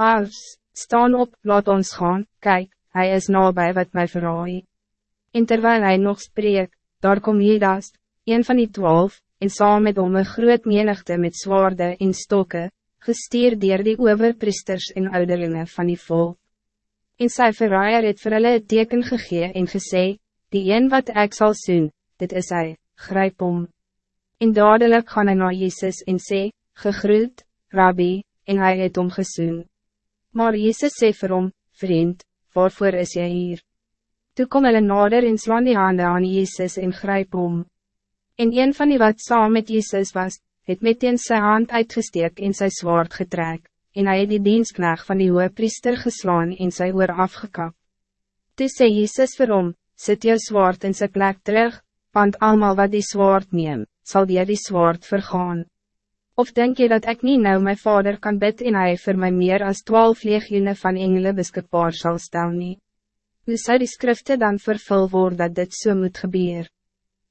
Ars, staan op, laat ons gaan, kijk, hij is nabij wat mij verraai. En terwijl hij nog spreekt, daar kom Judas, een van die twaalf, en saam met hom een groot menigte met zwaarden en stokken, gestuur dier die overpriesters en ouderlinge van die volk. En sy verraaier het vir hulle een teken gegee en gesê, die een wat ik zal zien, dit is hij, grijp om. En dadelijk gaan hy na Jezus en sê, gegroet, Rabbi, en hij het om gesoen. Maar Jezus sê vir hom, vriend, waarvoor is jy hier? Toe kom hulle nader en slaan die hande aan Jezus en grijp om. En een van die wat saam met Jezus was, het meteen sy hand uitgesteek en sy zwaard getrek, en hij het die dienstknecht van die priester geslaan en sy oor afgekap. Toe sê Jezus vir hom, sit jou zwaard in sy plek terug, want allemaal wat die zwaard neem, zal die die zwaard vergaan. Of denk je dat ik niet nou mijn vader kan bid en hij voor mij meer als twaalf legioenen van engelen beschikbaar zal stel nie? Hoe zou die skrifte dan vervul worden dat dit so moet gebeuren?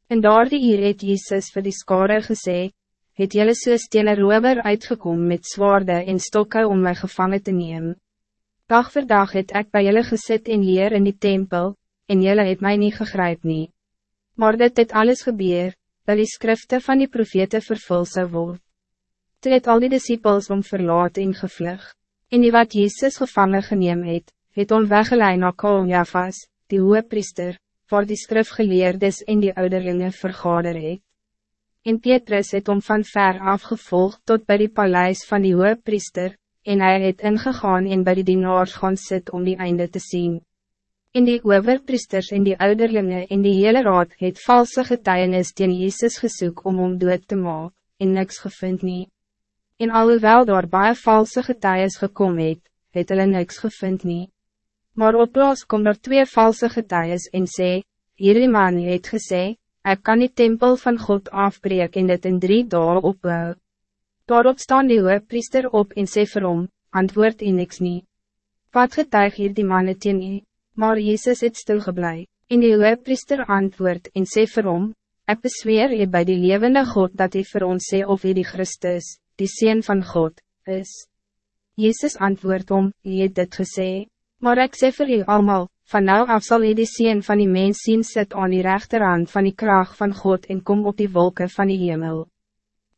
En daar die hier het Jezus vir die skare gesê, het jylle soos teen een rover uitgekom met zwaarden en stokken om mij gevangen te nemen. Dag voor dag het ik bij jullie gezet in leer in die tempel, en jullie het mij niet gegrijp nie. Maar dit het alles gebeur, dat die skrifte van die profete vervul zou worden. Toe het al die disciples om verlaat en gevlug, en die wat Jezus gevangen geneem het, het om weggeleid na Jafas, die hoge priester, voor die skrifgeleerdes en die ouderlinge vergader het. En Petrus het om van ver afgevolgd tot bij die paleis van die hoge priester, en hij het ingegaan en bij die dienaars gaan sit om die einde te zien. In die overpriesters en die ouderlinge en die hele raad het valse getuienis teen Jezus gesoek om om dood te maken, en niks gevind nie en alhoewel daar baie valse getuies gekom het, het hulle niks gevind nie. Maar op plaas kom daar twee valse getuies en sê, hierdie man het gesê, ik kan die tempel van God afbreek en dit in drie dagen opbou. Daarop staan die priester op en sê vir hom, antwoord en niks nie. Wat getuig hier die manne teen nie, maar Jezus het stilgeblij, en die priester antwoord en sê vir hom, ek besweer je bij die levende God dat hij voor ons sê of hy die Christus, die Seen van God, is. Jezus antwoord om, jy het dit gesê, maar ik sê vir u allemaal, van nou af zal jy die Seen van die mens zien sit aan die rechterhand van die kraag van God en kom op die wolken van die hemel.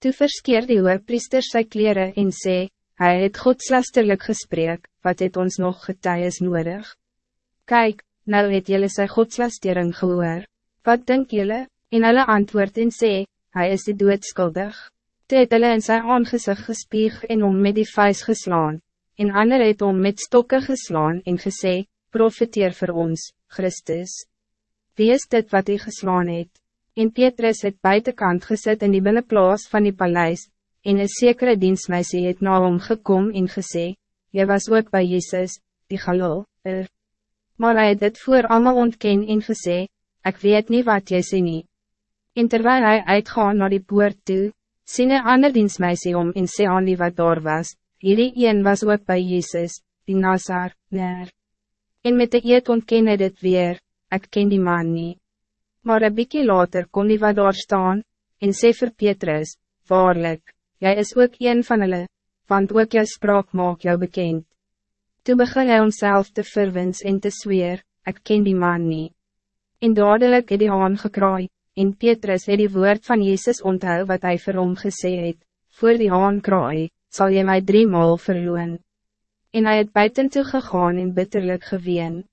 Toe verskeer die priester sy kleren en sê, hy het godslasterlik gesprek, wat het ons nog getuies nodig? Kijk, nou het jylle sy godslastering gehoor, wat denk jylle? En hulle antwoord en sê, hy is die doodskuldig. Toe het hulle in sy aangezicht gespieg en om met die vuist geslaan, en ander het om met stokken geslaan en gesê, profiteer voor ons, Christus. Wie is dit wat hij geslaan het? En Petrus het buitenkant gezet in die binnenplaas van die paleis, en een zekere dienstmeisie het na hom gekom en gesê, Jy was ook bij Jezus, die galil, er. Maar hij het dit voor allemaal ontken en gesê, ik weet niet wat jy sê nie. En terwijl hij uitgaan naar die poort toe, sien een ander dienstmeisie om en sê aan die wat daar was, hierdie een was ook bij Jezus, die Nazar, neer. En met de eet ontken hy dit weer, ik ken die man niet. Maar een bykie later kon die wat daar staan, en sê vir Petrus, waarlik, jij is ook een van hulle, want ook jou spraak maak jou bekend. Toen begin hy homself te verwins en te zweer, ik ken die man niet. En dadelijk het die haan gekraai, en Petrus het die woord van Jezus onthou wat hij vir hom gesê het, voor die haan kraai, sal jy my drie maal verloon. En hy het buiten toe gegaan en bitterlijk geween.